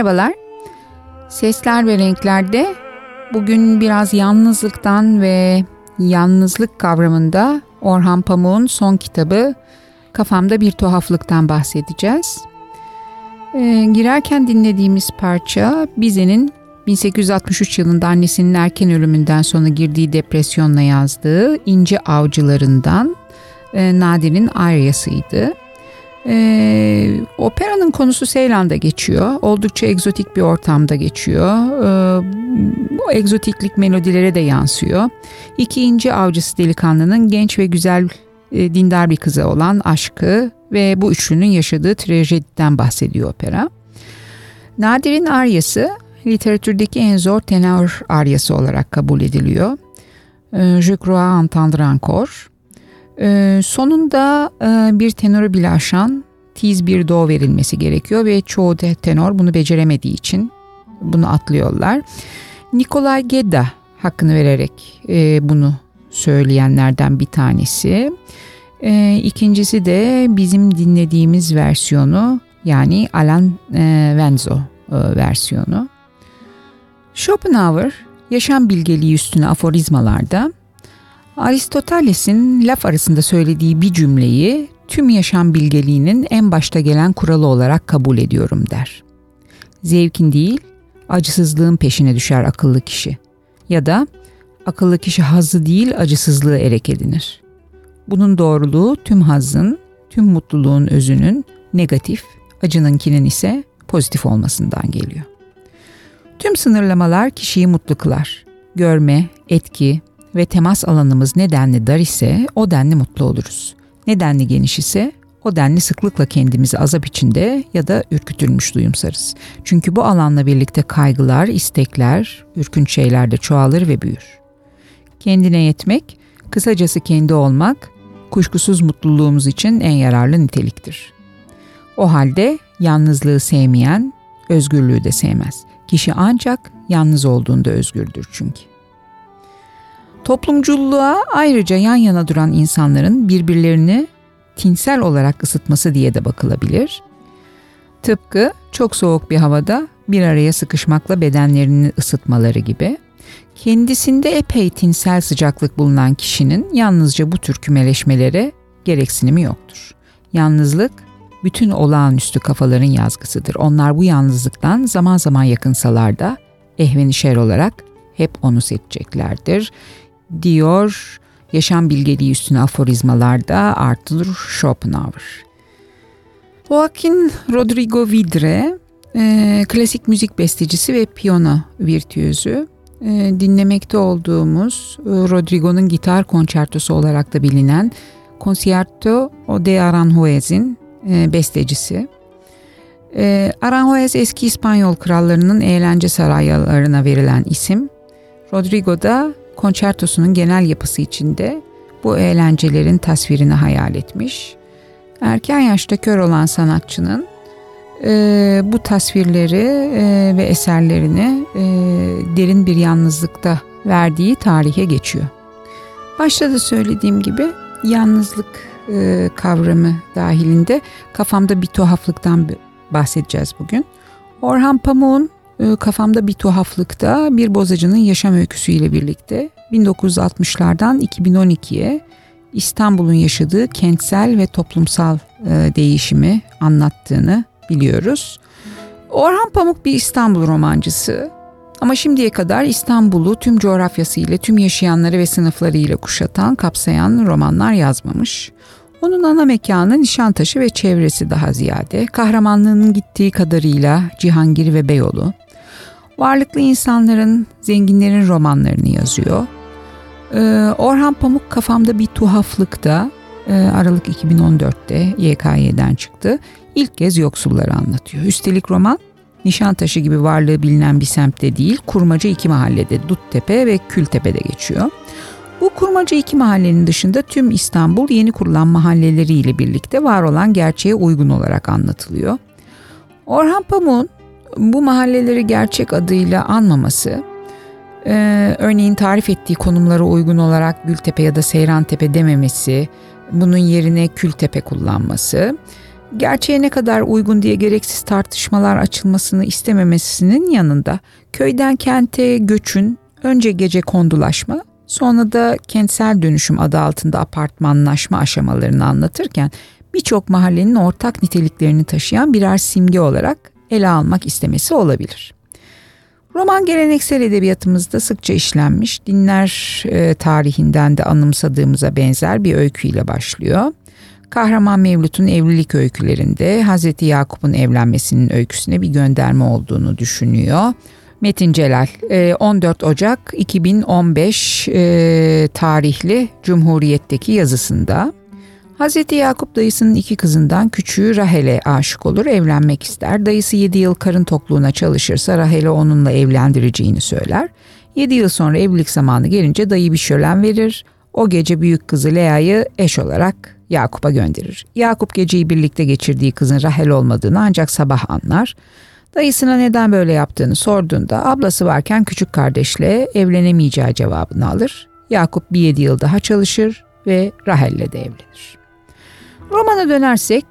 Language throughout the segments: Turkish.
Merhabalar. Sesler ve renklerde bugün biraz yalnızlıktan ve yalnızlık kavramında Orhan Pamuk'un son kitabı Kafamda Bir Tuhaflıktan bahsedeceğiz. Ee, girerken dinlediğimiz parça Bize'nin 1863 yılında annesinin erken ölümünden sonra girdiği depresyonla yazdığı İnce Avcılarından e, Nadir'in Aryası'ydı. Ee, operanın konusu Seylan'da geçiyor. Oldukça egzotik bir ortamda geçiyor. Ee, bu egzotiklik melodilere de yansıyor. İki inci avcısı delikanlının genç ve güzel e, dindar bir kıza olan aşkı ve bu üçlünün yaşadığı trajediden bahsediyor opera. Nadir'in aryası literatürdeki en zor tenor aryası olarak kabul ediliyor. Ee, Je crois entendre encore. Ee, sonunda e, bir tenoru bile aşan tiz bir do verilmesi gerekiyor ve çoğu tenor bunu beceremediği için bunu atlıyorlar. Nikolay Gedda hakkını vererek e, bunu söyleyenlerden bir tanesi. E, ikincisi de bizim dinlediğimiz versiyonu yani Alan e, Venzo e, versiyonu. Schopenhauer yaşam bilgeliği üstüne aforizmalarda Aristoteles'in laf arasında söylediği bir cümleyi tüm yaşam bilgeliğinin en başta gelen kuralı olarak kabul ediyorum der. Zevkin değil, acısızlığın peşine düşer akıllı kişi. Ya da akıllı kişi hazzı değil acısızlığı erek edinir. Bunun doğruluğu tüm hazın, tüm mutluluğun özünün negatif, acınınkinin ise pozitif olmasından geliyor. Tüm sınırlamalar kişiyi mutlu kılar. Görme, etki ve temas alanımız nedenli dar ise o denli mutlu oluruz. Nedenli geniş ise o denli sıklıkla kendimizi azap içinde ya da ürkütülmüş duyumsarız. Çünkü bu alanla birlikte kaygılar, istekler, ürkünç şeyler de çoğalır ve büyür. Kendine yetmek, kısacası kendi olmak, kuşkusuz mutluluğumuz için en yararlı niteliktir. O halde yalnızlığı sevmeyen, özgürlüğü de sevmez. Kişi ancak yalnız olduğunda özgürdür çünkü. Toplumculuğa ayrıca yan yana duran insanların birbirlerini tinsel olarak ısıtması diye de bakılabilir. Tıpkı çok soğuk bir havada bir araya sıkışmakla bedenlerini ısıtmaları gibi. Kendisinde epey tinsel sıcaklık bulunan kişinin yalnızca bu tür kümeleşmelere gereksinimi yoktur. Yalnızlık bütün olağanüstü kafaların yazgısıdır. Onlar bu yalnızlıktan zaman zaman yakınsalar da ehvenişer olarak hep onu seçeceklerdir. Diyor yaşam bilgeliği üstüne aforizmalarda Arthur Schopenhauer. Joaquin Rodrigo Vidre, e, klasik müzik bestecisi ve piyano virtüözü. E, dinlemekte olduğumuz e, Rodrigo'nun gitar konçertosu olarak da bilinen Concierto de Aranjuez'in e, bestecisi. E, Aranjuez eski İspanyol krallarının eğlence saraylarına verilen isim. Rodrigo da konçertosunun genel yapısı içinde bu eğlencelerin tasvirini hayal etmiş. Erken yaşta kör olan sanatçının e, bu tasvirleri e, ve eserlerini e, derin bir yalnızlıkta verdiği tarihe geçiyor. Başta da söylediğim gibi yalnızlık e, kavramı dahilinde kafamda bir tuhaflıktan bahsedeceğiz bugün. Orhan Pamuk'un kafamda bir tuhaflıkta bir bozacının yaşam öyküsüyle birlikte 1960'lardan 2012'ye İstanbul'un yaşadığı kentsel ve toplumsal e, değişimi anlattığını biliyoruz. Orhan Pamuk bir İstanbul romancısı ama şimdiye kadar İstanbul'u tüm coğrafyasıyla, tüm yaşayanları ve sınıflarıyla kuşatan, kapsayan romanlar yazmamış. Onun ana mekanı Nişantaşı ve çevresi daha ziyade. Kahramanlığının gittiği kadarıyla Cihangir ve Beyoğlu. Varlıklı insanların, zenginlerin romanlarını yazıyor. Ee, Orhan Pamuk kafamda bir tuhaflıkta e, Aralık 2014'te YKY'den çıktı. İlk kez yoksulları anlatıyor. Üstelik roman Nişantaşı gibi varlığı bilinen bir semtte değil, Kurmaca iki mahallede Duttepe ve Kültepe'de geçiyor. Bu kurmaca iki mahallenin dışında tüm İstanbul yeni kurulan mahalleleriyle birlikte var olan gerçeğe uygun olarak anlatılıyor. Orhan Pamuk'un bu mahalleleri gerçek adıyla anmaması, e, örneğin tarif ettiği konumlara uygun olarak Gültepe ya da Seyrantepe dememesi, bunun yerine Kültepe kullanması, gerçeğe ne kadar uygun diye gereksiz tartışmalar açılmasını istememesinin yanında köyden kente göçün önce gece kondulaşma Sonra da kentsel dönüşüm adı altında apartmanlaşma aşamalarını anlatırken birçok mahallenin ortak niteliklerini taşıyan birer simge olarak ele almak istemesi olabilir. Roman geleneksel edebiyatımızda sıkça işlenmiş, dinler e, tarihinden de anımsadığımıza benzer bir öyküyle başlıyor. Kahraman Mevlüt'ün evlilik öykülerinde Hazreti Yakup'un evlenmesinin öyküsüne bir gönderme olduğunu düşünüyor. Metin Celal 14 e, Ocak 2015 e, tarihli Cumhuriyet'teki yazısında Hz. Yakup dayısının iki kızından küçüğü Rahel'e aşık olur, evlenmek ister. Dayısı 7 yıl karın tokluğuna çalışırsa Rahel'e onunla evlendireceğini söyler. 7 yıl sonra evlilik zamanı gelince dayı bir şölen verir. O gece büyük kızı Lea'yı eş olarak Yakup'a gönderir. Yakup geceyi birlikte geçirdiği kızın Rahel olmadığını ancak sabah anlar. Dayısına neden böyle yaptığını sorduğunda ablası varken küçük kardeşle evlenemeyeceği cevabını alır. Yakup bir yedi yıl daha çalışır ve Rahel'le de evlenir. Romana dönersek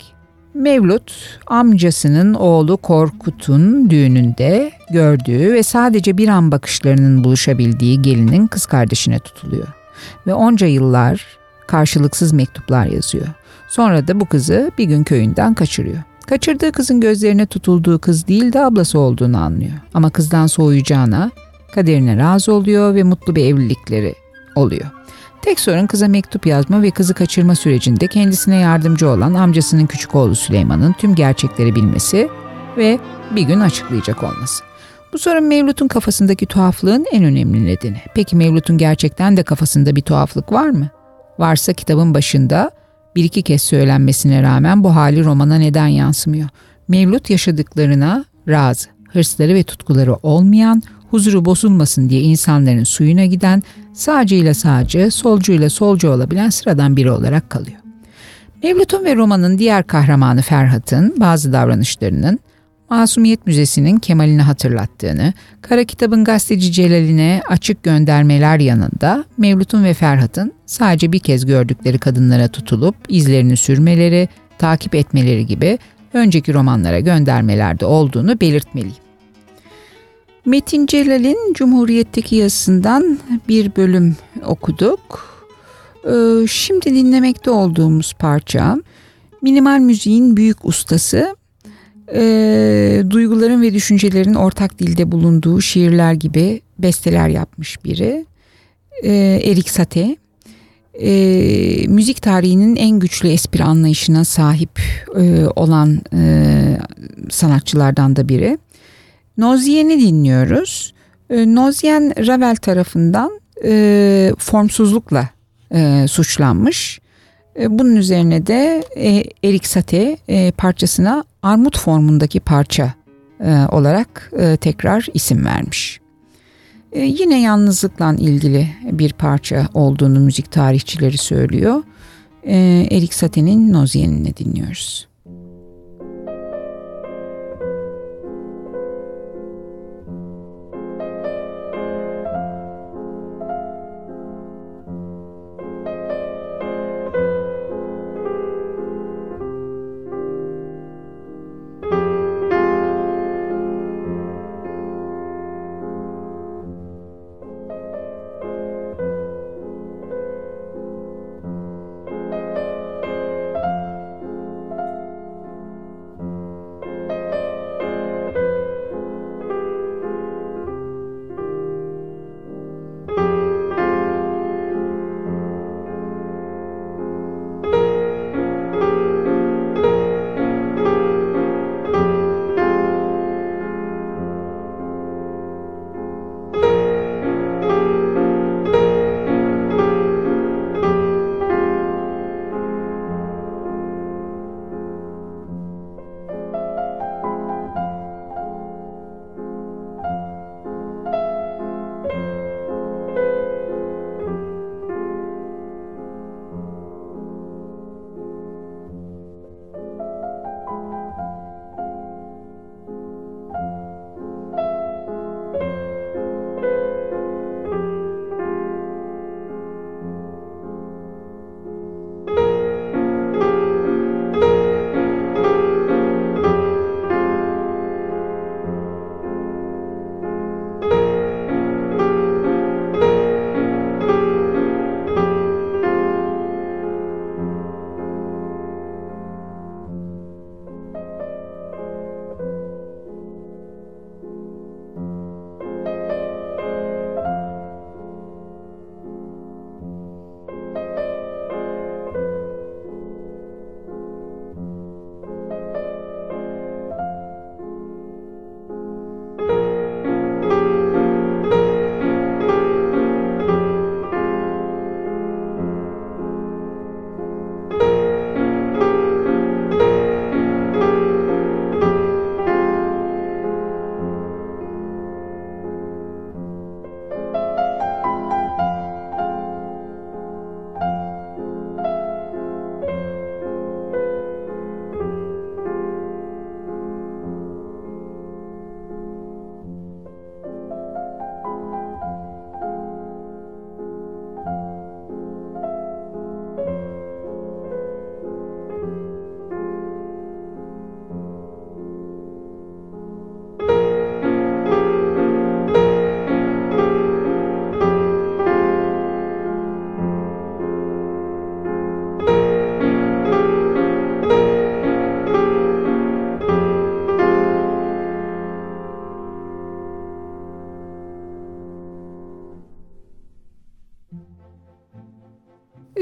Mevlut amcasının oğlu Korkut'un düğününde gördüğü ve sadece bir an bakışlarının buluşabildiği gelinin kız kardeşine tutuluyor. Ve onca yıllar karşılıksız mektuplar yazıyor. Sonra da bu kızı bir gün köyünden kaçırıyor. Kaçırdığı kızın gözlerine tutulduğu kız değil de ablası olduğunu anlıyor. Ama kızdan soğuyacağına kaderine razı oluyor ve mutlu bir evlilikleri oluyor. Tek sorun kıza mektup yazma ve kızı kaçırma sürecinde kendisine yardımcı olan amcasının küçük oğlu Süleyman'ın tüm gerçekleri bilmesi ve bir gün açıklayacak olması. Bu sorun Mevlut'un kafasındaki tuhaflığın en önemli nedeni. Peki Mevlut'un gerçekten de kafasında bir tuhaflık var mı? Varsa kitabın başında bir iki kez söylenmesine rağmen bu hali romana neden yansımıyor? Mevlut yaşadıklarına razı, hırsları ve tutkuları olmayan, huzuru bozulmasın diye insanların suyuna giden, sağcıyla sağcı, solcuyla solcu olabilen sıradan biri olarak kalıyor. Mevlut'un ve romanın diğer kahramanı Ferhat'ın bazı davranışlarının Masumiyet Müzesi'nin Kemal'ini hatırlattığını, Kara Kitab'ın gazeteci Celal'ine açık göndermeler yanında Mevlut'un ve Ferhat'ın sadece bir kez gördükleri kadınlara tutulup izlerini sürmeleri, takip etmeleri gibi önceki romanlara göndermelerde olduğunu belirtmeliyim. Metin Celal'in Cumhuriyet'teki yazısından bir bölüm okuduk. Ee, şimdi dinlemekte olduğumuz parça minimal müziğin büyük ustası e, duyguların ve düşüncelerin ortak dilde bulunduğu şiirler gibi besteler yapmış biri. E, Erik Satie. E, müzik tarihinin en güçlü espri anlayışına sahip e, olan e, sanatçılardan da biri. Noziyen'i dinliyoruz. E, Nozyen Ravel tarafından e, formsuzlukla e, suçlanmış. E, bunun üzerine de e, Erik Satie e, parçasına armut formundaki parça e, olarak e, tekrar isim vermiş. E, yine yalnızlıkla ilgili bir parça olduğunu müzik tarihçileri söylüyor. E, Erik Satie'nin Nozyen'ini dinliyoruz.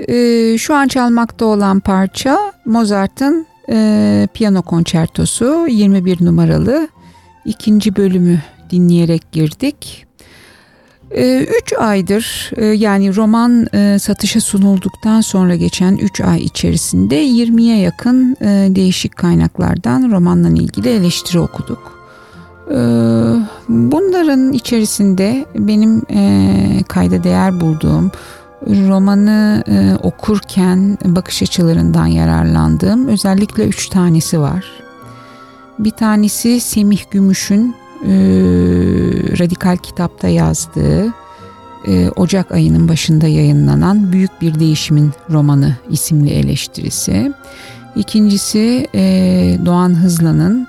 E, şu an çalmakta olan parça Mozart'ın e, piyano konçertosu 21 numaralı ikinci bölümü dinleyerek girdik. Ee, üç aydır e, yani roman e, satışa sunulduktan sonra geçen üç ay içerisinde 20'ye yakın e, değişik kaynaklardan romanla ilgili eleştiri okuduk. Ee, bunların içerisinde benim kayda değer bulduğum romanı okurken bakış açılarından yararlandığım özellikle üç tanesi var. Bir tanesi Semih Gümüş'ün e, Radikal Kitap'ta yazdığı e, Ocak ayının başında yayınlanan Büyük Bir Değişimin Romanı isimli eleştirisi. İkincisi e, Doğan Hızlan'ın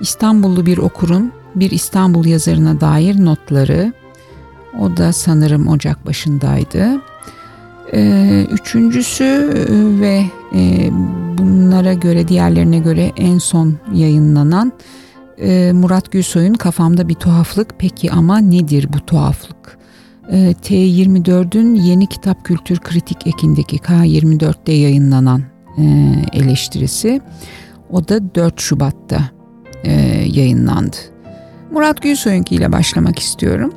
İstanbullu bir okurun bir İstanbul yazarına dair notları. O da sanırım Ocak başındaydı. Ee, üçüncüsü e, ve e, bunlara göre diğerlerine göre en son yayınlanan e, Murat Gülsoy'un Kafamda Bir Tuhaflık Peki ama nedir bu tuhaflık? E, T24'ün yeni kitap kültür kritik ekindeki K24'te yayınlanan eleştirisi. O da 4 Şubat'ta yayınlandı. Murat Gülsoy'unki ile başlamak istiyorum.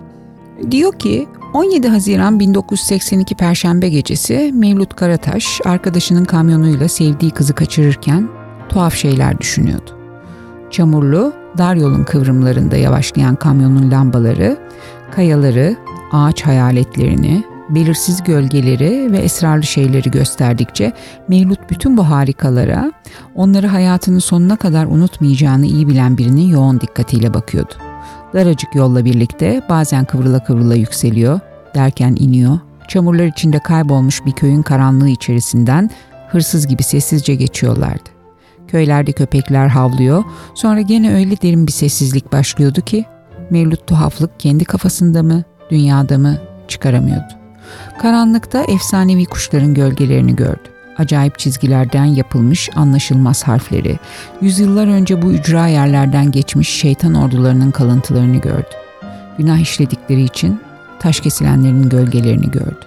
Diyor ki 17 Haziran 1982 Perşembe gecesi Mevlüt Karataş arkadaşının kamyonuyla sevdiği kızı kaçırırken tuhaf şeyler düşünüyordu. Çamurlu, dar yolun kıvrımlarında yavaşlayan kamyonun lambaları, kayaları, ağaç hayaletlerini, belirsiz gölgeleri ve esrarlı şeyleri gösterdikçe Mevlut bütün bu harikalara, onları hayatının sonuna kadar unutmayacağını iyi bilen birinin yoğun dikkatiyle bakıyordu. Daracık yolla birlikte bazen kıvrıla kıvrıla yükseliyor, derken iniyor, çamurlar içinde kaybolmuş bir köyün karanlığı içerisinden hırsız gibi sessizce geçiyorlardı. Köylerde köpekler havlıyor, sonra gene öyle derin bir sessizlik başlıyordu ki Mevlüt tuhaflık kendi kafasında mı, dünyada mı çıkaramıyordu. Karanlıkta efsanevi kuşların gölgelerini gördü. Acayip çizgilerden yapılmış anlaşılmaz harfleri, yüzyıllar önce bu ücra yerlerden geçmiş şeytan ordularının kalıntılarını gördü. Günah işledikleri için taş kesilenlerin gölgelerini gördü.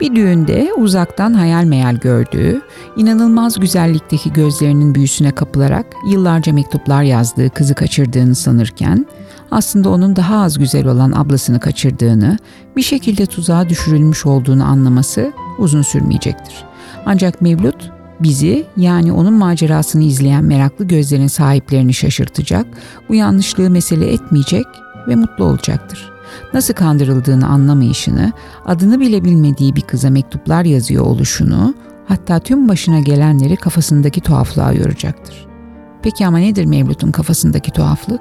Bir düğünde uzaktan hayal meyal gördüğü, inanılmaz güzellikteki gözlerinin büyüsüne kapılarak yıllarca mektuplar yazdığı kızı kaçırdığını sanırken, aslında onun daha az güzel olan ablasını kaçırdığını, bir şekilde tuzağa düşürülmüş olduğunu anlaması uzun sürmeyecektir. Ancak Mevlut bizi yani onun macerasını izleyen meraklı gözlerin sahiplerini şaşırtacak, bu yanlışlığı mesele etmeyecek ve mutlu olacaktır.'' nasıl kandırıldığını anlamayışını, adını bile bilmediği bir kıza mektuplar yazıyor oluşunu, hatta tüm başına gelenleri kafasındaki tuhaflığa yoracaktır. Peki ama nedir Mevlut'un kafasındaki tuhaflık?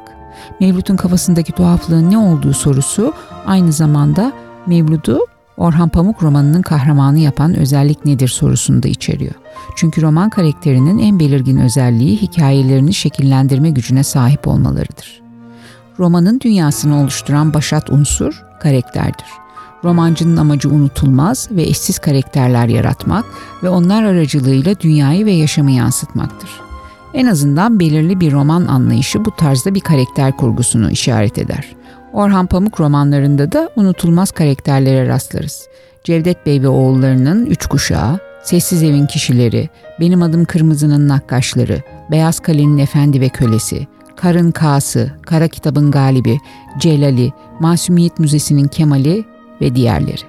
Mevlut'un kafasındaki tuhaflığın ne olduğu sorusu aynı zamanda Mevlut'u Orhan Pamuk romanının kahramanı yapan özellik nedir sorusunu da içeriyor. Çünkü roman karakterinin en belirgin özelliği hikayelerini şekillendirme gücüne sahip olmalarıdır. Romanın dünyasını oluşturan başat unsur karakterdir. Romancının amacı unutulmaz ve eşsiz karakterler yaratmak ve onlar aracılığıyla dünyayı ve yaşamı yansıtmaktır. En azından belirli bir roman anlayışı bu tarzda bir karakter kurgusunu işaret eder. Orhan Pamuk romanlarında da unutulmaz karakterlere rastlarız. Cevdet Bey ve oğullarının üç kuşağı, Sessiz Evin kişileri, Benim Adım Kırmızı'nın nakkaşları, Beyaz Kale'nin efendi ve kölesi, Karın Kağısı, Kara Kitabın Galibi, Celali, Masumiyet Müzesi'nin Kemali ve diğerleri.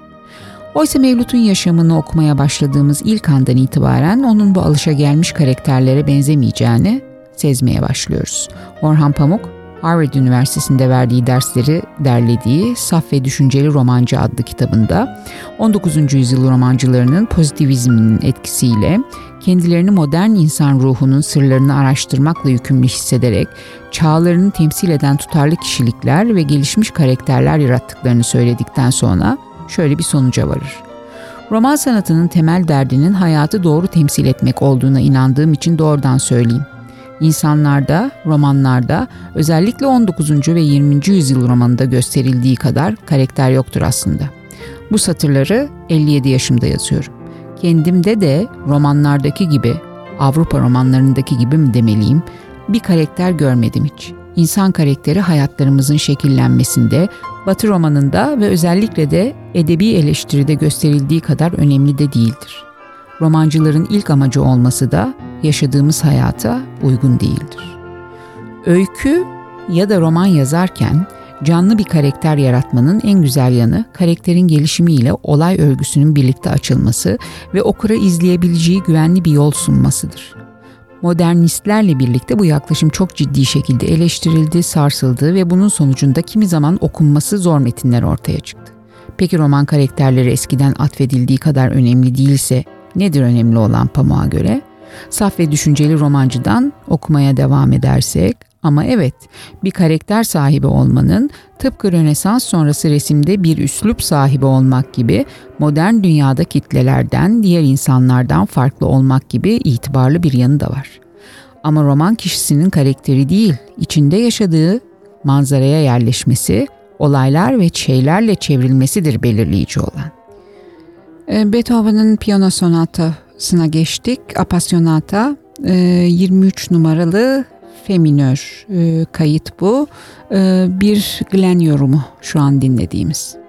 Oysa Mevlut'un yaşamını okumaya başladığımız ilk andan itibaren onun bu alışa gelmiş karakterlere benzemeyeceğini sezmeye başlıyoruz. Orhan Pamuk Harvard Üniversitesi'nde verdiği dersleri derlediği Saf ve Düşünceli Romancı adlı kitabında 19. yüzyıl romancılarının pozitivizminin etkisiyle kendilerini modern insan ruhunun sırlarını araştırmakla yükümlü hissederek çağlarını temsil eden tutarlı kişilikler ve gelişmiş karakterler yarattıklarını söyledikten sonra şöyle bir sonuca varır. Roman sanatının temel derdinin hayatı doğru temsil etmek olduğuna inandığım için doğrudan söyleyeyim. İnsanlarda, romanlarda, özellikle 19. ve 20. yüzyıl romanında gösterildiği kadar karakter yoktur aslında. Bu satırları 57 yaşımda yazıyorum. Kendimde de romanlardaki gibi, Avrupa romanlarındaki gibi mi demeliyim, bir karakter görmedim hiç. insan karakteri hayatlarımızın şekillenmesinde, Batı romanında ve özellikle de edebi eleştiride gösterildiği kadar önemli de değildir. Romancıların ilk amacı olması da yaşadığımız hayata uygun değildir. Öykü ya da roman yazarken canlı bir karakter yaratmanın en güzel yanı karakterin gelişimiyle olay örgüsünün birlikte açılması ve okura izleyebileceği güvenli bir yol sunmasıdır. Modernistlerle birlikte bu yaklaşım çok ciddi şekilde eleştirildi, sarsıldı ve bunun sonucunda kimi zaman okunması zor metinler ortaya çıktı. Peki roman karakterleri eskiden atfedildiği kadar önemli değilse nedir önemli olan Pamuk'a göre? Saf ve düşünceli romancıdan okumaya devam edersek ama evet, bir karakter sahibi olmanın tıpkı Rönesans sonrası resimde bir üslup sahibi olmak gibi modern dünyada kitlelerden, diğer insanlardan farklı olmak gibi itibarlı bir yanı da var. Ama roman kişisinin karakteri değil, içinde yaşadığı manzaraya yerleşmesi, olaylar ve şeylerle çevrilmesidir belirleyici olan. Ee, Beethoven'ın piyano sonatasına geçtik. Appassionata 23 e, numaralı fe minör e, kayıt bu. E, bir Glen yorumu şu an dinlediğimiz.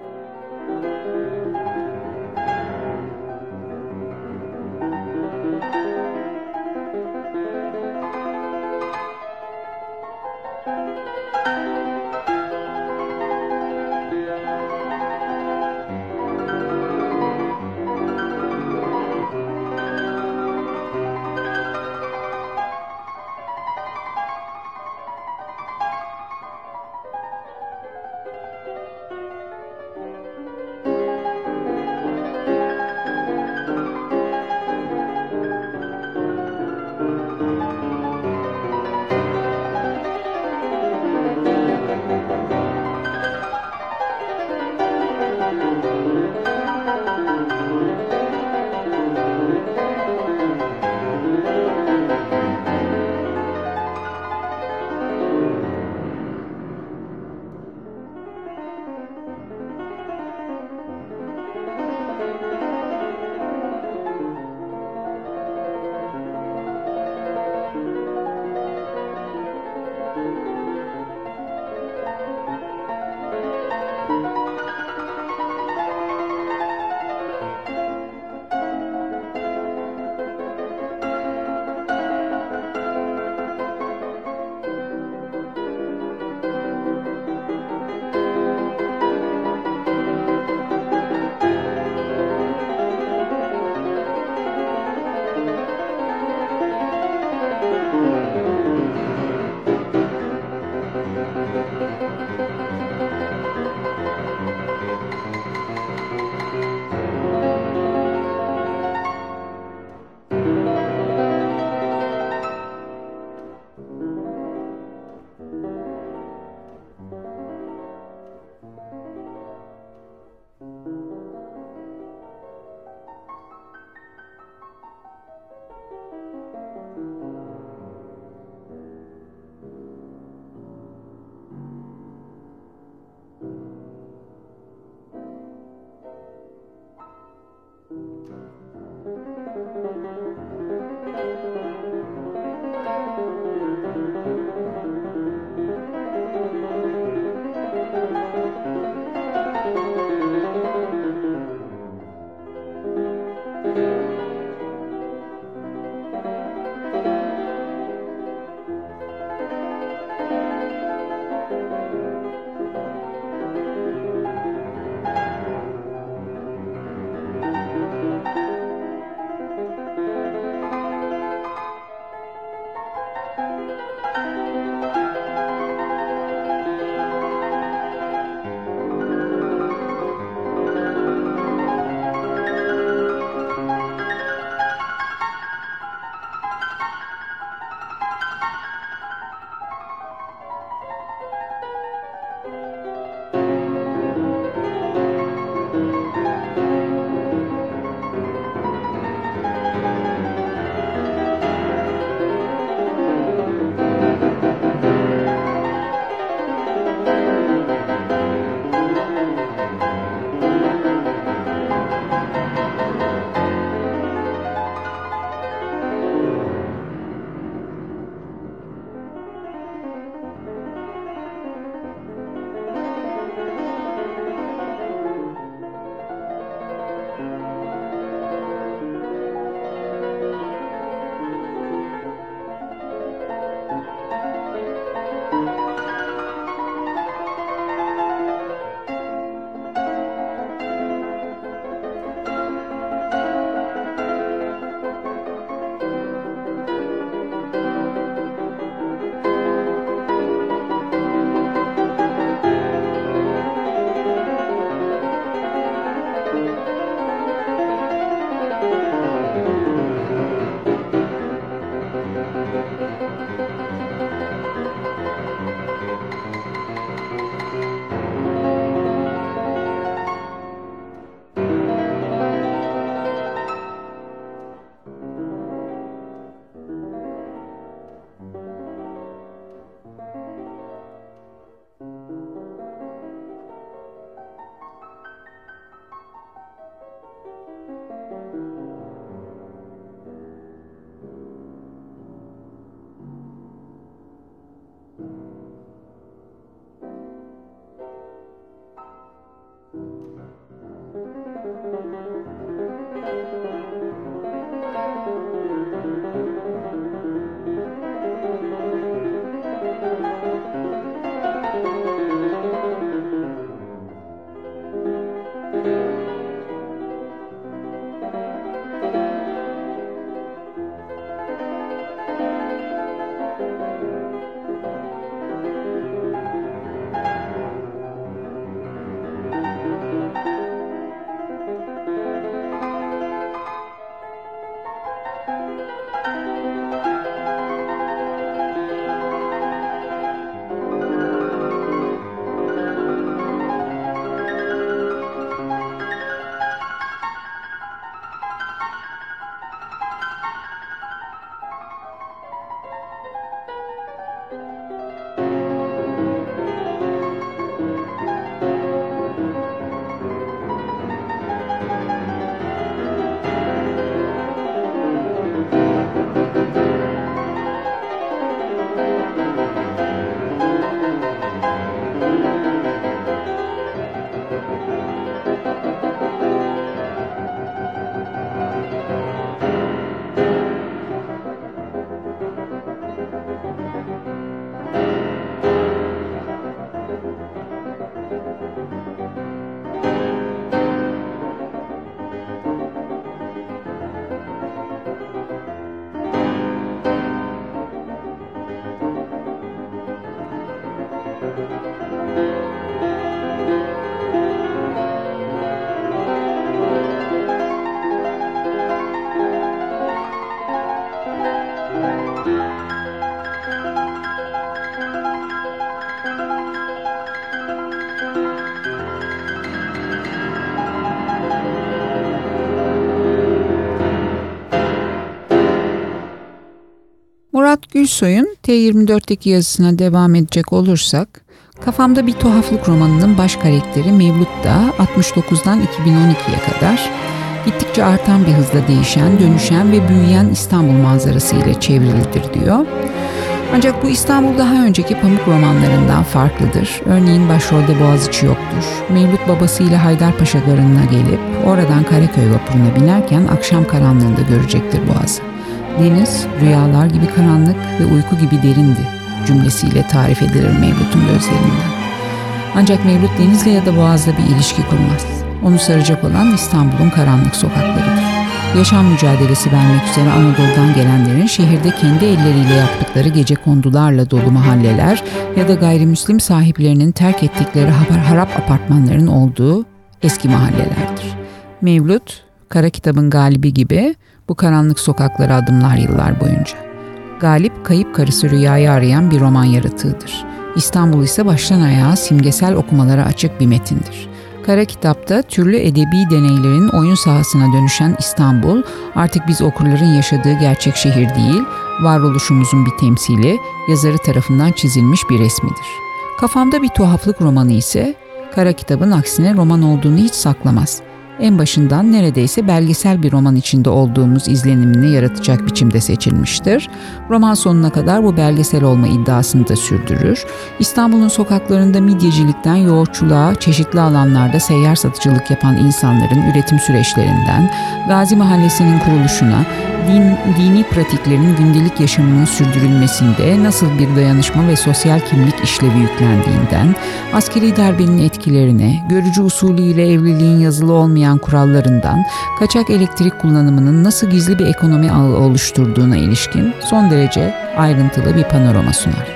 Gülsoy'un T24'teki yazısına devam edecek olursak, Kafamda bir tuhaflık romanının baş karakteri Mevlut da 69'dan 2012'ye kadar gittikçe artan bir hızla değişen, dönüşen ve büyüyen İstanbul manzarası ile çevrilidir diyor. Ancak bu İstanbul daha önceki pamuk romanlarından farklıdır. Örneğin başrolde Boğaziçi yoktur. Mevlüt babasıyla Haydarpaşa garına gelip oradan Karaköy vapuruna binerken akşam karanlığında görecektir Boğaz'ı. Deniz rüyalar gibi karanlık ve uyku gibi derindi cümlesiyle tarif edilir Mevlut'un gözlerinden. Ancak Mevlut denizle ya da boğazla bir ilişki kurmaz. Onu saracak olan İstanbul'un karanlık sokaklarıdır. Yaşam mücadelesi vermek üzere Anadolu'dan gelenlerin şehirde kendi elleriyle yaptıkları gece kondularla dolu mahalleler ya da gayrimüslim sahiplerinin terk ettikleri harap apartmanların olduğu eski mahallelerdir. Mevlut, Kara Kitabın galibi gibi bu karanlık sokaklara adımlar yıllar boyunca. Galip kayıp karısı Rüya'yı arayan bir roman yaratığıdır. İstanbul ise baştan ayağa simgesel okumalara açık bir metindir. Kara kitapta türlü edebi deneylerin oyun sahasına dönüşen İstanbul artık biz okurların yaşadığı gerçek şehir değil, varoluşumuzun bir temsili, yazarı tarafından çizilmiş bir resmidir. Kafamda bir tuhaflık romanı ise Kara kitabın aksine roman olduğunu hiç saklamaz en başından neredeyse belgesel bir roman içinde olduğumuz izlenimini yaratacak biçimde seçilmiştir. Roman sonuna kadar bu belgesel olma iddiasını da sürdürür. İstanbul'un sokaklarında midyecilikten yoğurtçuluğa, çeşitli alanlarda seyyar satıcılık yapan insanların üretim süreçlerinden, Gazi Mahallesi'nin kuruluşuna, din, dini pratiklerin gündelik yaşamının sürdürülmesinde nasıl bir dayanışma ve sosyal kimlik işlevi yüklendiğinden, askeri darbenin etkilerine, görücü usulüyle evliliğin yazılı olmayan kurallarından, kaçak elektrik kullanımının nasıl gizli bir ekonomi ağı oluşturduğuna ilişkin son derece ayrıntılı bir panorama sunar.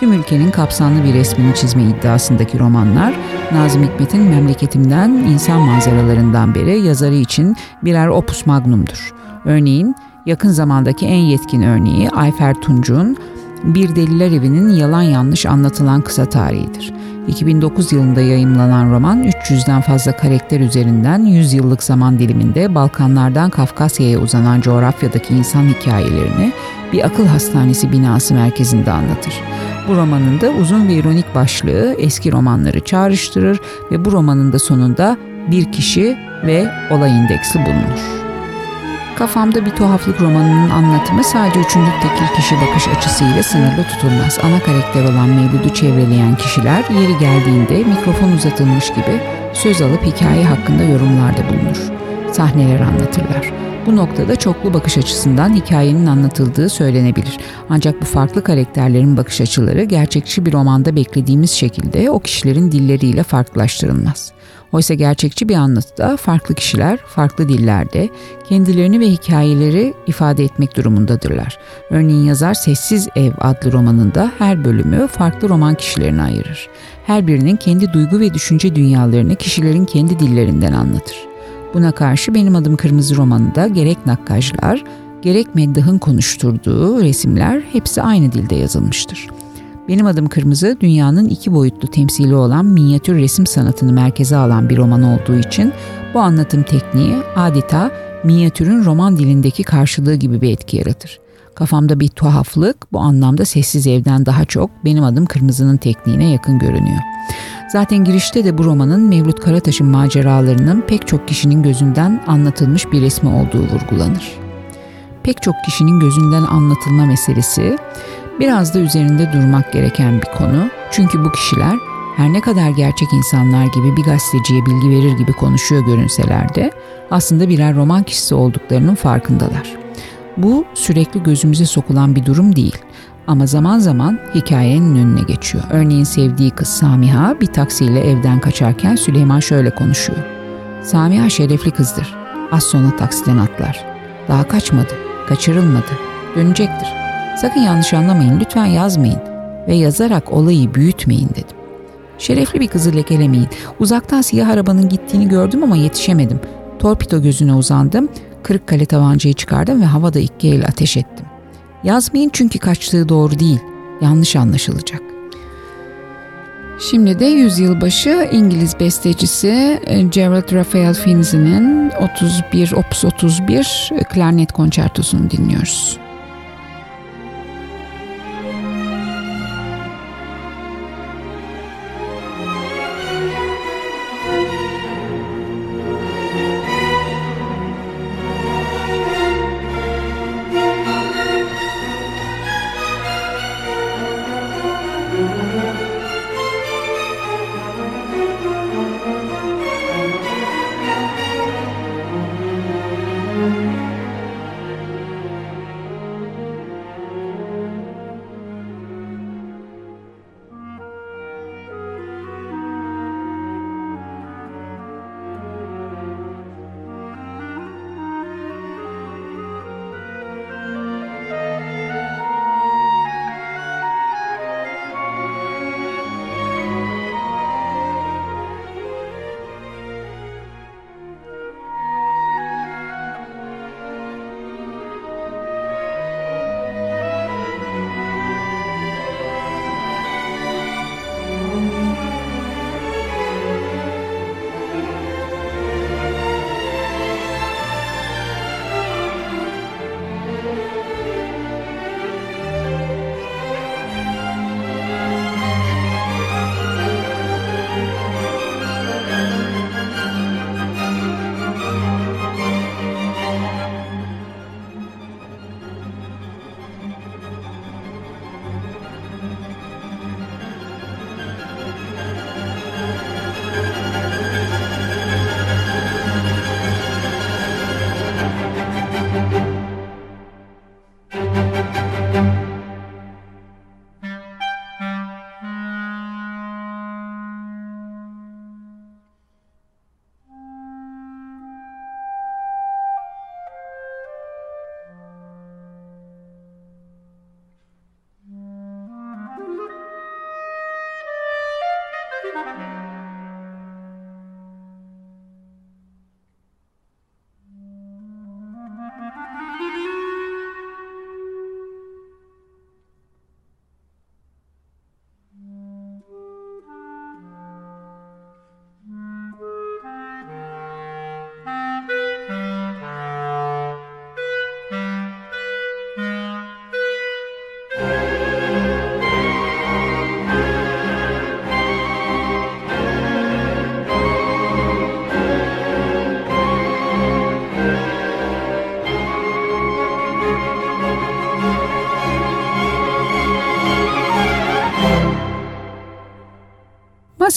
Tüm ülkenin kapsamlı bir resmini çizme iddiasındaki romanlar, Nazım Hikmet'in memleketimden insan manzaralarından beri yazarı için birer opus magnumdur. Örneğin Yakın zamandaki en yetkin örneği Ayfer Tunç'un Bir Deliler Evi'nin yalan yanlış anlatılan kısa tarihidir. 2009 yılında yayımlanan roman 300'den fazla karakter üzerinden 100 yıllık zaman diliminde Balkanlardan Kafkasya'ya uzanan coğrafyadaki insan hikayelerini bir akıl hastanesi binası merkezinde anlatır. Bu romanın da uzun ve ironik başlığı eski romanları çağrıştırır ve bu romanın da sonunda bir kişi ve olay indeksi bulunur. Kafamda bir tuhaflık romanının anlatımı sadece üçüncü tekil kişi bakış açısıyla sınırlı tutulmaz. Ana karakter olan Mevlud'u çevreleyen kişiler yeri geldiğinde mikrofon uzatılmış gibi söz alıp hikaye hakkında yorumlarda bulunur. Sahneler anlatırlar. Bu noktada çoklu bakış açısından hikayenin anlatıldığı söylenebilir. Ancak bu farklı karakterlerin bakış açıları gerçekçi bir romanda beklediğimiz şekilde o kişilerin dilleriyle farklılaştırılmaz. Oysa gerçekçi bir anlatıda farklı kişiler farklı dillerde kendilerini ve hikayeleri ifade etmek durumundadırlar. Örneğin yazar Sessiz Ev adlı romanında her bölümü farklı roman kişilerine ayırır. Her birinin kendi duygu ve düşünce dünyalarını kişilerin kendi dillerinden anlatır. Buna karşı Benim Adım Kırmızı romanında gerek nakkajlar, gerek meddahın konuşturduğu resimler hepsi aynı dilde yazılmıştır. Benim Adım Kırmızı dünyanın iki boyutlu temsili olan minyatür resim sanatını merkeze alan bir roman olduğu için bu anlatım tekniği adeta minyatürün roman dilindeki karşılığı gibi bir etki yaratır. Kafamda bir tuhaflık bu anlamda sessiz evden daha çok benim adım Kırmızı'nın tekniğine yakın görünüyor. Zaten girişte de bu romanın Mevlüt Karataş'ın maceralarının pek çok kişinin gözünden anlatılmış bir resmi olduğu vurgulanır. Pek çok kişinin gözünden anlatılma meselesi biraz da üzerinde durmak gereken bir konu. Çünkü bu kişiler her ne kadar gerçek insanlar gibi bir gazeteciye bilgi verir gibi konuşuyor görünseler de aslında birer roman kişisi olduklarının farkındalar. Bu sürekli gözümüze sokulan bir durum değil ama zaman zaman hikayenin önüne geçiyor. Örneğin sevdiği kız Samiha bir taksiyle evden kaçarken Süleyman şöyle konuşuyor. Samiha şerefli kızdır. Az sonra taksiden atlar. Daha kaçmadı, kaçırılmadı, dönecektir. Sakın yanlış anlamayın, lütfen yazmayın ve yazarak olayı büyütmeyin dedim. Şerefli bir kızı lekelemeyin. Uzaktan siyah arabanın gittiğini gördüm ama yetişemedim. Torpido gözüne uzandım, Kırıkkale tabancayı çıkardım ve havada iki el ateş ettim. Yazmayın çünkü kaçtığı doğru değil, yanlış anlaşılacak. Şimdi de yüzyılbaşı İngiliz bestecisi e, Gerald Raphael Finzi'nin 31 Opus 31 klarnet konçertosunu dinliyoruz.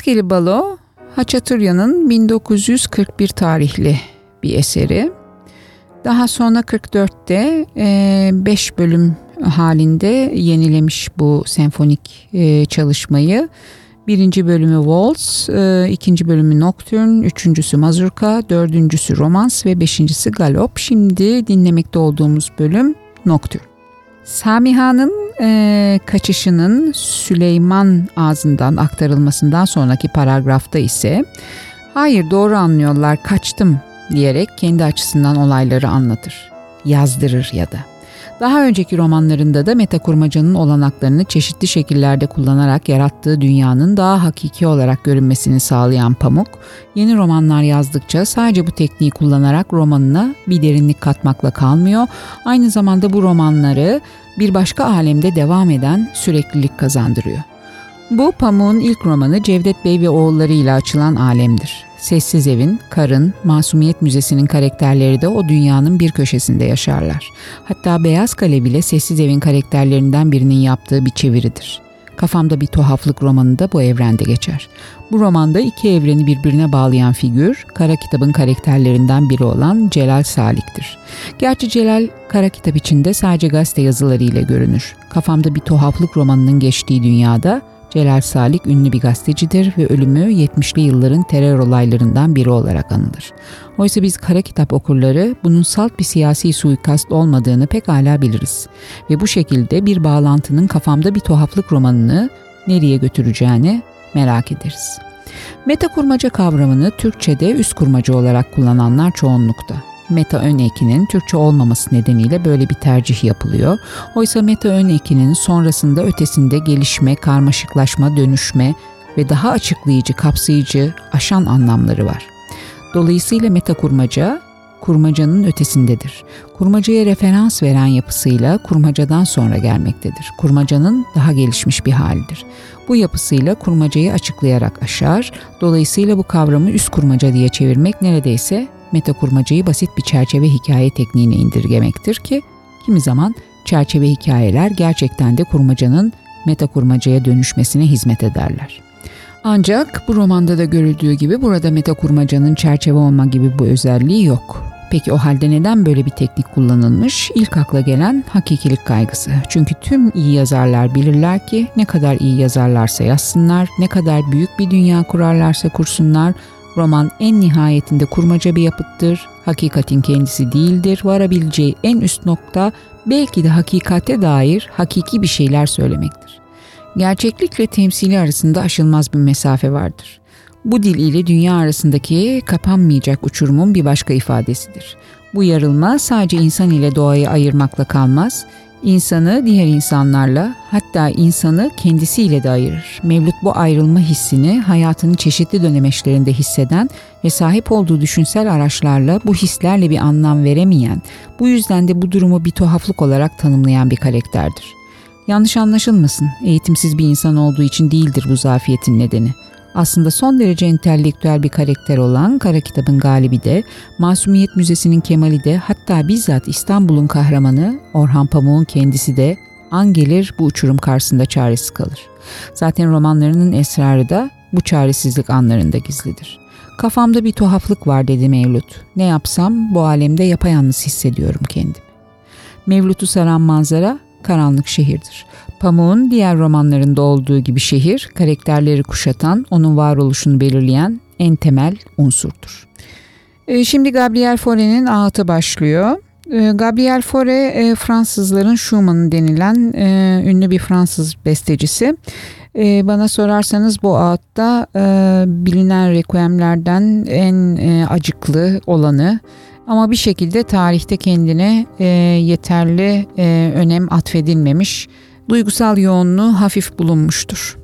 Maskeli Balo Haçaturya'nın 1941 tarihli bir eseri. Daha sonra 44'te 5 e, bölüm halinde yenilemiş bu senfonik e, çalışmayı. Birinci bölümü Waltz, e, ikinci bölümü Nocturne, üçüncüsü Mazurka, dördüncüsü Romans ve beşincisi Galop. Şimdi dinlemekte olduğumuz bölüm Nocturne. Samiha'nın e, kaçışının Süleyman ağzından aktarılmasından sonraki paragrafta ise hayır doğru anlıyorlar kaçtım diyerek kendi açısından olayları anlatır, yazdırır ya da. Daha önceki romanlarında da metakurmacanın olanaklarını çeşitli şekillerde kullanarak yarattığı dünyanın daha hakiki olarak görünmesini sağlayan Pamuk, yeni romanlar yazdıkça sadece bu tekniği kullanarak romanına bir derinlik katmakla kalmıyor, aynı zamanda bu romanları bir başka alemde devam eden süreklilik kazandırıyor. Bu Pamuk'un ilk romanı Cevdet Bey ve oğullarıyla açılan alemdir. Sessiz Evin, Karın, Masumiyet Müzesi'nin karakterleri de o dünyanın bir köşesinde yaşarlar. Hatta Beyaz Kale bile Sessiz Evin karakterlerinden birinin yaptığı bir çeviridir. Kafamda bir tuhaflık romanı da bu evrende geçer. Bu romanda iki evreni birbirine bağlayan figür, Kara Kitab'ın karakterlerinden biri olan Celal Salik'tir. Gerçi Celal Kara Kitap içinde sadece gazete yazılarıyla görünür. Kafamda bir tuhaflık romanının geçtiği dünyada Celal Salik ünlü bir gazetecidir ve ölümü 70'li yılların terör olaylarından biri olarak anılır. Oysa biz kara kitap okurları bunun salt bir siyasi suikast olmadığını pek hala biliriz. Ve bu şekilde bir bağlantının kafamda bir tuhaflık romanını nereye götüreceğini merak ederiz. Meta kurmaca kavramını Türkçe'de üst kurmaca olarak kullananlar çoğunlukta meta ön ekinin Türkçe olmaması nedeniyle böyle bir tercih yapılıyor. Oysa meta ön ekinin sonrasında ötesinde gelişme, karmaşıklaşma, dönüşme ve daha açıklayıcı, kapsayıcı, aşan anlamları var. Dolayısıyla meta kurmaca kurmacanın ötesindedir. Kurmacaya referans veren yapısıyla kurmacadan sonra gelmektedir. Kurmacanın daha gelişmiş bir halidir. Bu yapısıyla kurmacayı açıklayarak aşar, dolayısıyla bu kavramı üst kurmaca diye çevirmek neredeyse metakurmacayı basit bir çerçeve hikaye tekniğine indirgemektir ki kimi zaman çerçeve hikayeler gerçekten de kurmacanın metakurmacaya dönüşmesine hizmet ederler. Ancak bu romanda da görüldüğü gibi burada metakurmacanın çerçeve olma gibi bu özelliği yok. Peki o halde neden böyle bir teknik kullanılmış? İlk akla gelen hakikilik kaygısı. Çünkü tüm iyi yazarlar bilirler ki ne kadar iyi yazarlarsa yazsınlar, ne kadar büyük bir dünya kurarlarsa kursunlar, Roman en nihayetinde kurmaca bir yapıttır, hakikatin kendisi değildir, varabileceği en üst nokta belki de hakikate dair hakiki bir şeyler söylemektir. Gerçeklikle temsili arasında aşılmaz bir mesafe vardır. Bu dil ile dünya arasındaki kapanmayacak uçurumun bir başka ifadesidir. Bu yarılma sadece insan ile doğayı ayırmakla kalmaz, İnsanı diğer insanlarla hatta insanı kendisiyle de ayırır. Mevlüt bu ayrılma hissini hayatının çeşitli dönemeçlerinde hisseden ve sahip olduğu düşünsel araçlarla bu hislerle bir anlam veremeyen, bu yüzden de bu durumu bir tuhaflık olarak tanımlayan bir karakterdir. Yanlış anlaşılmasın, eğitimsiz bir insan olduğu için değildir bu zafiyetin nedeni. Aslında son derece entelektüel bir karakter olan Kara Kitab'ın galibi de, Masumiyet Müzesi'nin Kemali de hatta bizzat İstanbul'un kahramanı Orhan Pamuk'un kendisi de an gelir bu uçurum karşısında çaresiz kalır. Zaten romanlarının esrarı da bu çaresizlik anlarında gizlidir. Kafamda bir tuhaflık var dedi Mevlut. Ne yapsam bu alemde yapayalnız hissediyorum kendimi. Mevlut'u saran manzara karanlık şehirdir. Pamuk'un diğer romanlarında olduğu gibi şehir, karakterleri kuşatan, onun varoluşunu belirleyen en temel unsurdur. E, şimdi Gabriel Fauré'nin ağıtı başlıyor. E, Gabriel Fauré e, Fransızların Schumann'ı denilen ünlü bir Fransız bestecisi. Bana sorarsanız bu ağıtta bilinen requiemlerden en acıklı olanı ama bir şekilde tarihte kendine yeterli önem atfedilmemiş duygusal yoğunluğu hafif bulunmuştur.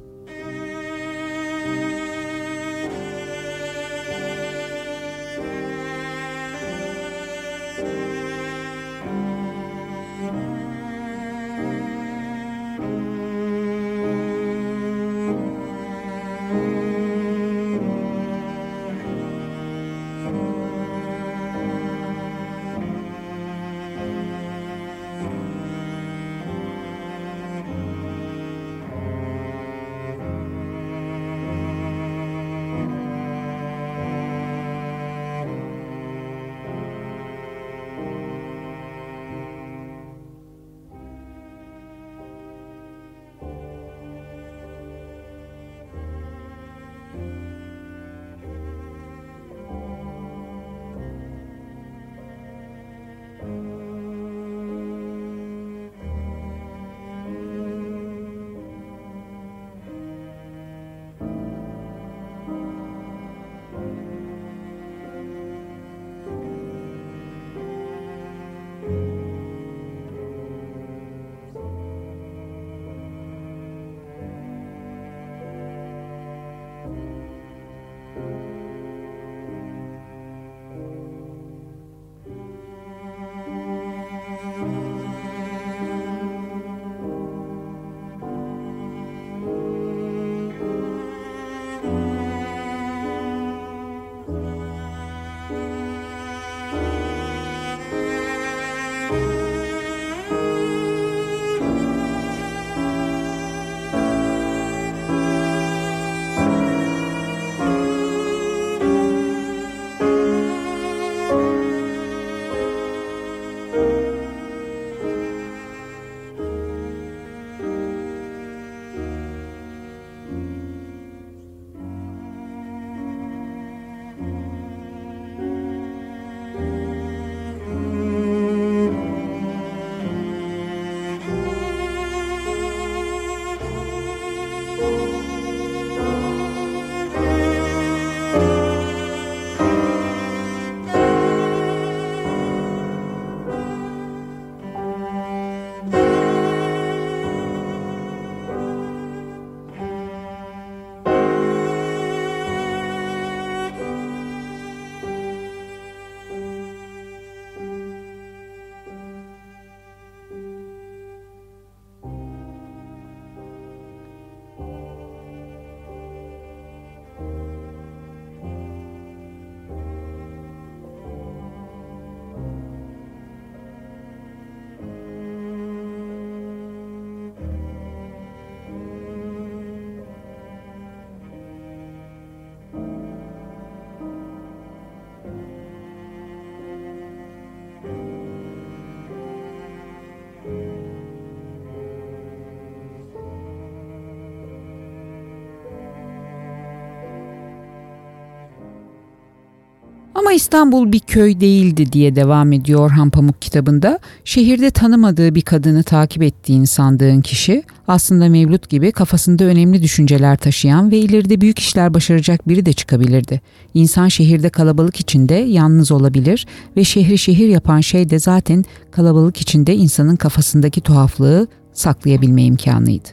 Ama İstanbul bir köy değildi diye devam ediyor Orhan Pamuk kitabında. Şehirde tanımadığı bir kadını takip ettiğini sandığın kişi aslında Mevlut gibi kafasında önemli düşünceler taşıyan ve ileride büyük işler başaracak biri de çıkabilirdi. İnsan şehirde kalabalık içinde yalnız olabilir ve şehri şehir yapan şey de zaten kalabalık içinde insanın kafasındaki tuhaflığı saklayabilme imkanıydı.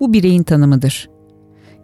Bu bireyin tanımıdır.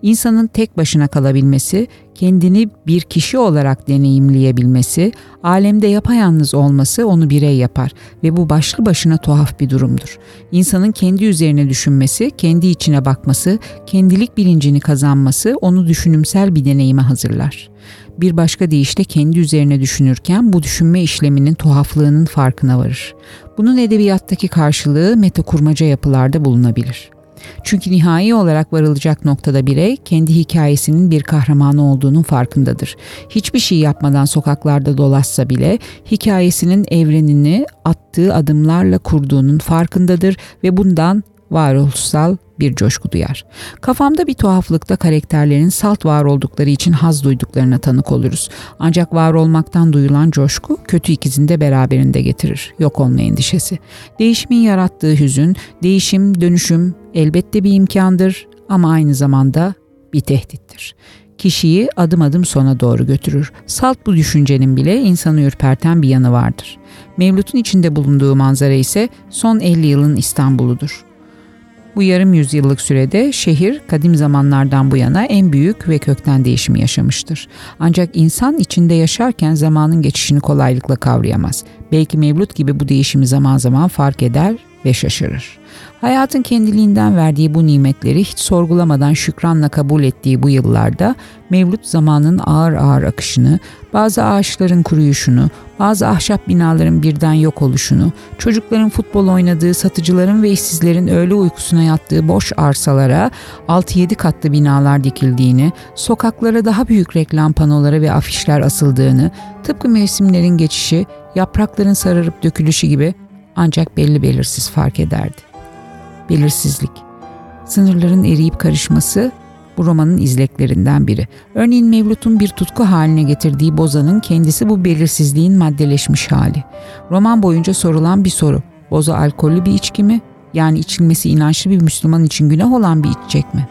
İnsanın tek başına kalabilmesi, kendini bir kişi olarak deneyimleyebilmesi, alemde yapayalnız olması onu birey yapar ve bu başlı başına tuhaf bir durumdur. İnsanın kendi üzerine düşünmesi, kendi içine bakması, kendilik bilincini kazanması onu düşünümsel bir deneyime hazırlar. Bir başka deyişle kendi üzerine düşünürken bu düşünme işleminin tuhaflığının farkına varır. Bunun edebiyattaki karşılığı metakurmaca yapılarda bulunabilir.'' Çünkü nihai olarak varılacak noktada birey kendi hikayesinin bir kahramanı olduğunun farkındadır. Hiçbir şey yapmadan sokaklarda dolaşsa bile hikayesinin evrenini attığı adımlarla kurduğunun farkındadır ve bundan varoluşsal bir coşku duyar. Kafamda bir tuhaflıkta karakterlerin salt var oldukları için haz duyduklarına tanık oluruz. Ancak var olmaktan duyulan coşku kötü ikizini de beraberinde getirir. Yok olma endişesi. Değişimin yarattığı hüzün, değişim, dönüşüm elbette bir imkandır ama aynı zamanda bir tehdittir kişiyi adım adım sona doğru götürür. Salt bu düşüncenin bile insanı ürperten bir yanı vardır. Mevlut'un içinde bulunduğu manzara ise son 50 yılın İstanbul'udur. Bu yarım yüzyıllık sürede şehir kadim zamanlardan bu yana en büyük ve kökten değişimi yaşamıştır. Ancak insan içinde yaşarken zamanın geçişini kolaylıkla kavrayamaz. Belki Mevlut gibi bu değişimi zaman zaman fark eder ve şaşırır. Hayatın kendiliğinden verdiği bu nimetleri hiç sorgulamadan şükranla kabul ettiği bu yıllarda Mevlut zamanın ağır ağır akışını, bazı ağaçların kuruyuşunu, bazı ahşap binaların birden yok oluşunu, çocukların futbol oynadığı, satıcıların ve işsizlerin öğle uykusuna yattığı boş arsalara 6-7 katlı binalar dikildiğini, sokaklara daha büyük reklam panoları ve afişler asıldığını, tıpkı mevsimlerin geçişi, yaprakların sararıp dökülüşü gibi ancak belli belirsiz fark ederdi belirsizlik. Sınırların eriyip karışması bu romanın izleklerinden biri. Örneğin Mevlut'un bir tutku haline getirdiği Boza'nın kendisi bu belirsizliğin maddeleşmiş hali. Roman boyunca sorulan bir soru. Boza alkollü bir içki mi? Yani içilmesi inançlı bir Müslüman için günah olan bir içecek mi?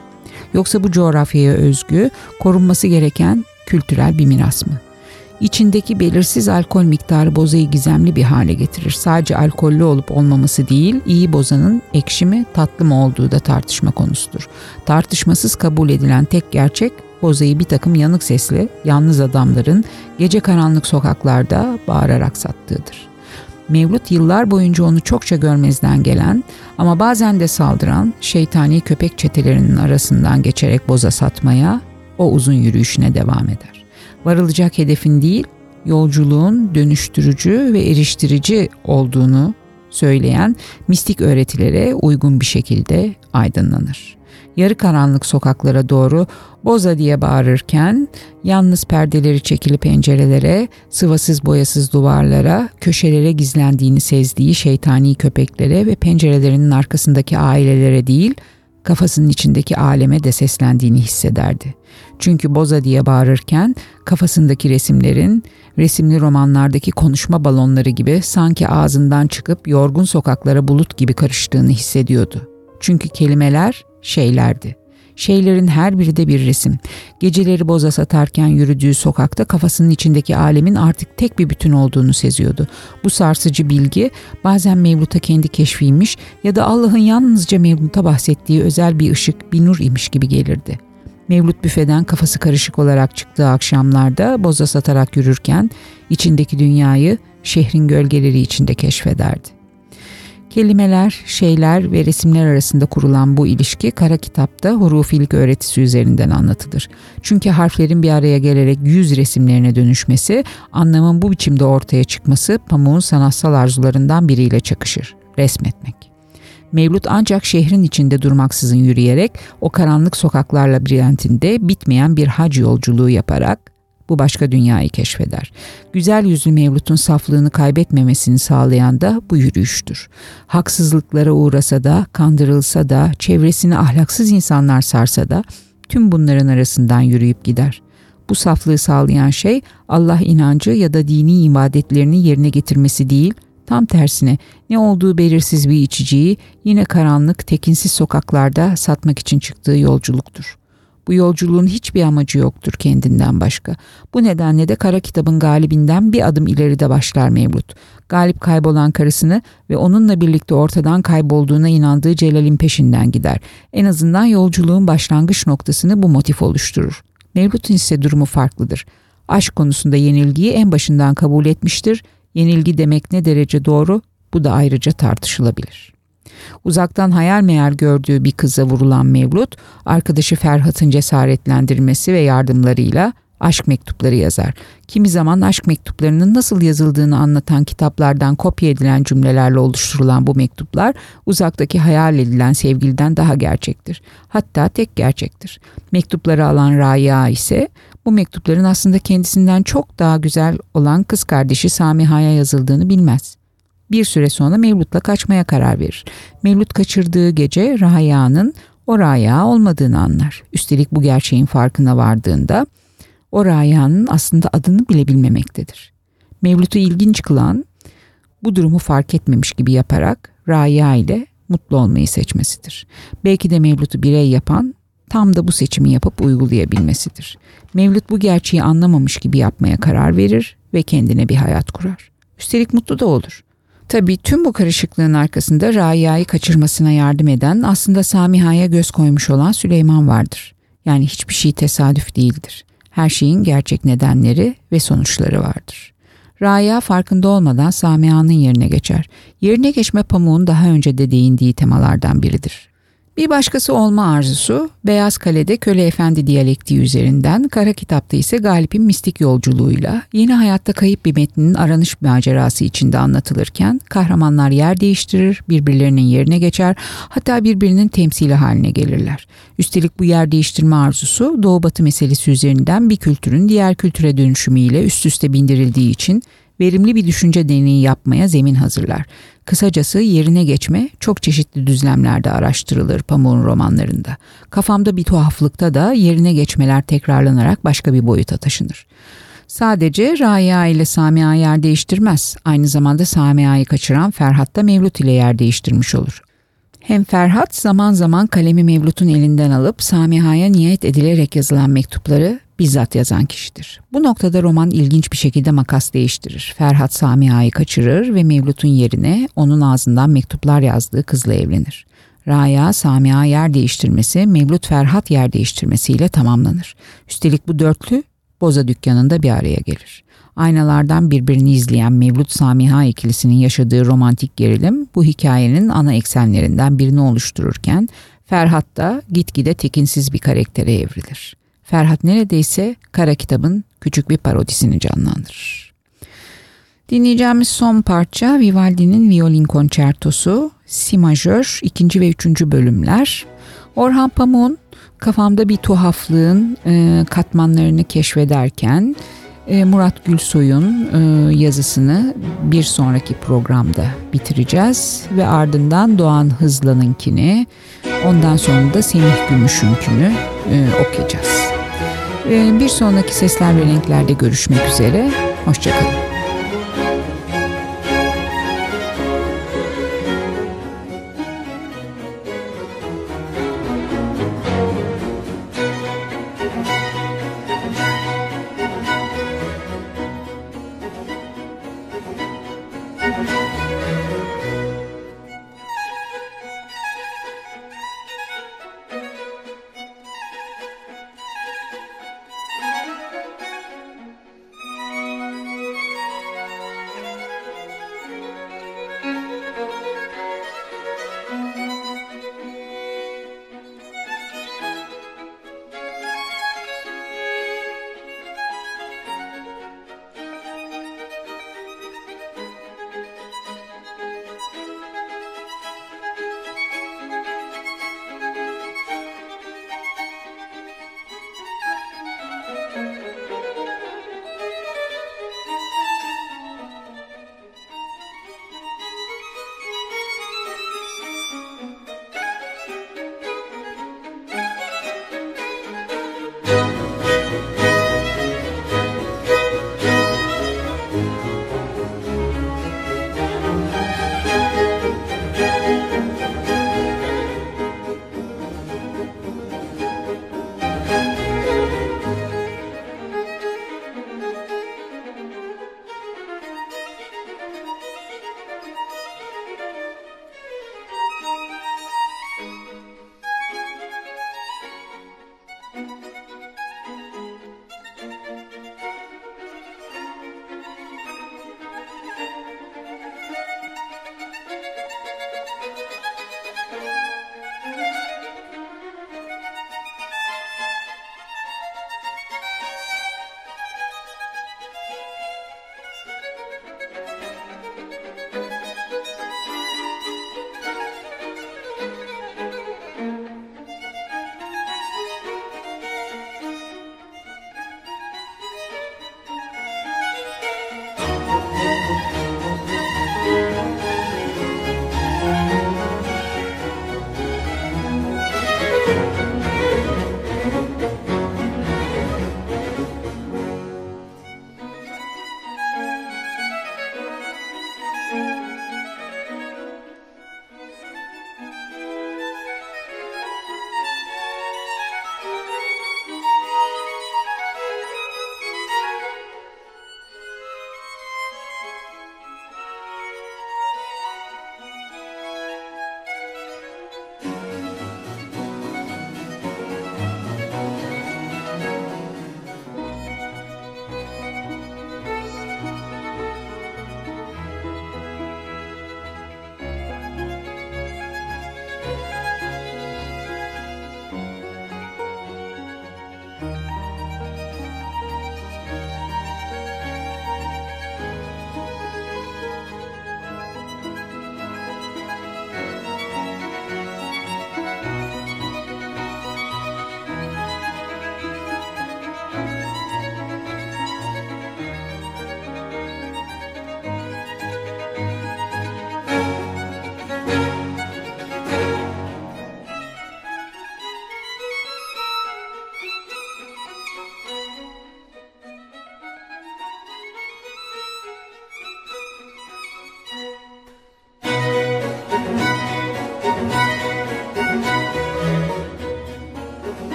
Yoksa bu coğrafyaya özgü, korunması gereken kültürel bir miras mı? İçindeki belirsiz alkol miktarı bozayı gizemli bir hale getirir. Sadece alkollü olup olmaması değil, iyi bozanın ekşi mi tatlı mı olduğu da tartışma konusudur. Tartışmasız kabul edilen tek gerçek bozayı bir takım yanık sesli, yalnız adamların gece karanlık sokaklarda bağırarak sattığıdır. Mevlut yıllar boyunca onu çokça görmezden gelen ama bazen de saldıran şeytani köpek çetelerinin arasından geçerek boza satmaya, o uzun yürüyüşüne devam eder varılacak hedefin değil, yolculuğun dönüştürücü ve eriştirici olduğunu söyleyen mistik öğretilere uygun bir şekilde aydınlanır. Yarı karanlık sokaklara doğru boza diye bağırırken yalnız perdeleri çekili pencerelere, sıvasız boyasız duvarlara, köşelere gizlendiğini sezdiği şeytani köpeklere ve pencerelerinin arkasındaki ailelere değil, kafasının içindeki aleme de seslendiğini hissederdi. Çünkü boza diye bağırırken kafasındaki resimlerin resimli romanlardaki konuşma balonları gibi sanki ağzından çıkıp yorgun sokaklara bulut gibi karıştığını hissediyordu. Çünkü kelimeler şeylerdi. Şeylerin her biri de bir resim. Geceleri boza satarken yürüdüğü sokakta kafasının içindeki alemin artık tek bir bütün olduğunu seziyordu. Bu sarsıcı bilgi bazen Mevlut'a kendi keşfiymiş ya da Allah'ın yalnızca Mevlut'a bahsettiği özel bir ışık, bir nur imiş gibi gelirdi. Mevlut büfeden kafası karışık olarak çıktığı akşamlarda boza satarak yürürken içindeki dünyayı şehrin gölgeleri içinde keşfederdi. Kelimeler, şeyler ve resimler arasında kurulan bu ilişki kara kitapta hurufilik öğretisi üzerinden anlatılır. Çünkü harflerin bir araya gelerek yüz resimlerine dönüşmesi, anlamın bu biçimde ortaya çıkması pamuğun sanatsal arzularından biriyle çakışır. Resmetmek. Mevlut ancak şehrin içinde durmaksızın yürüyerek o karanlık sokaklar labirentinde bitmeyen bir hac yolculuğu yaparak bu başka dünyayı keşfeder. Güzel yüzlü Mevlut'un saflığını kaybetmemesini sağlayan da bu yürüyüştür. Haksızlıklara uğrasa da, kandırılsa da, çevresini ahlaksız insanlar sarsa da tüm bunların arasından yürüyüp gider. Bu saflığı sağlayan şey Allah inancı ya da dini ibadetlerini yerine getirmesi değil, tam tersine ne olduğu belirsiz bir içiciyi yine karanlık, tekinsiz sokaklarda satmak için çıktığı yolculuktur. Bu yolculuğun hiçbir amacı yoktur kendinden başka. Bu nedenle de kara kitabın galibinden bir adım ileride başlar Mevlut. Galip kaybolan karısını ve onunla birlikte ortadan kaybolduğuna inandığı Celal'in peşinden gider. En azından yolculuğun başlangıç noktasını bu motif oluşturur. Mevlut'un ise durumu farklıdır. Aşk konusunda yenilgiyi en başından kabul etmiştir. Yenilgi demek ne derece doğru bu da ayrıca tartışılabilir. Uzaktan hayal meyal gördüğü bir kıza vurulan Mevlut, arkadaşı Ferhat'ın cesaretlendirmesi ve yardımlarıyla aşk mektupları yazar. Kimi zaman aşk mektuplarının nasıl yazıldığını anlatan kitaplardan kopya edilen cümlelerle oluşturulan bu mektuplar uzaktaki hayal edilen sevgiliden daha gerçektir. Hatta tek gerçektir. Mektupları alan Raya ise bu mektupların aslında kendisinden çok daha güzel olan kız kardeşi Samiha'ya yazıldığını bilmez. Bir süre sonra Mevlut'la kaçmaya karar verir. Mevlut kaçırdığı gece Rahaya'nın o Raya olmadığını anlar. Üstelik bu gerçeğin farkına vardığında o Raya'nın aslında adını bile bilmemektedir. Mevlut'u ilginç kılan bu durumu fark etmemiş gibi yaparak Raya ile mutlu olmayı seçmesidir. Belki de Mevlut'u birey yapan tam da bu seçimi yapıp uygulayabilmesidir. Mevlut bu gerçeği anlamamış gibi yapmaya karar verir ve kendine bir hayat kurar. Üstelik mutlu da olur. Tabii tüm bu karışıklığın arkasında Raia'yı kaçırmasına yardım eden aslında Samiha'ya göz koymuş olan Süleyman vardır. Yani hiçbir şey tesadüf değildir. Her şeyin gerçek nedenleri ve sonuçları vardır. Raya farkında olmadan Samiha'nın yerine geçer. Yerine geçme pamuğun daha önce de değindiği temalardan biridir. Bir başkası olma arzusu Beyaz Kale'de köle efendi diyalektiği üzerinden, Kara Kitap'ta ise Galip'in mistik yolculuğuyla yeni hayatta kayıp bir metninin aranış macerası içinde anlatılırken kahramanlar yer değiştirir, birbirlerinin yerine geçer, hatta birbirinin temsili haline gelirler. Üstelik bu yer değiştirme arzusu Doğu Batı meselesi üzerinden bir kültürün diğer kültüre dönüşümüyle üst üste bindirildiği için verimli bir düşünce deneyi yapmaya zemin hazırlar. Kısacası yerine geçme çok çeşitli düzlemlerde araştırılır Pamuk'un romanlarında. Kafamda bir tuhaflıkta da yerine geçmeler tekrarlanarak başka bir boyuta taşınır. Sadece Raya ile Samiha yer değiştirmez. Aynı zamanda Samiha'yı kaçıran Ferhat da Mevlut ile yer değiştirmiş olur. Hem Ferhat zaman zaman kalemi Mevlut'un elinden alıp Samiha'ya niyet edilerek yazılan mektupları bizzat yazan kişidir. Bu noktada roman ilginç bir şekilde makas değiştirir. Ferhat Samiha'yı kaçırır ve Mevlut'un yerine onun ağzından mektuplar yazdığı kızla evlenir. Raya Samiha yer değiştirmesi Mevlut Ferhat yer değiştirmesiyle tamamlanır. Üstelik bu dörtlü boza dükkanında bir araya gelir. Aynalardan birbirini izleyen Mevlut Samiha ikilisinin yaşadığı romantik gerilim bu hikayenin ana eksenlerinden birini oluştururken Ferhat da gitgide tekinsiz bir karaktere evrilir. Ferhat neredeyse Kara Kitab'ın küçük bir parodisini canlandırır. Dinleyeceğimiz son parça Vivaldi'nin violin konçertosu Si majör 2. ve 3. bölümler. Orhan Pamuk'un kafamda bir tuhaflığın e, katmanlarını keşfederken Murat Gülsoy'un e, yazısını bir sonraki programda bitireceğiz ve ardından Doğan Hızlan'ınkini ondan sonra da Semih Gümüş'ünkünü e, okuyacağız. E, bir sonraki Sesler ve Renklerde görüşmek üzere. Hoşçakalın.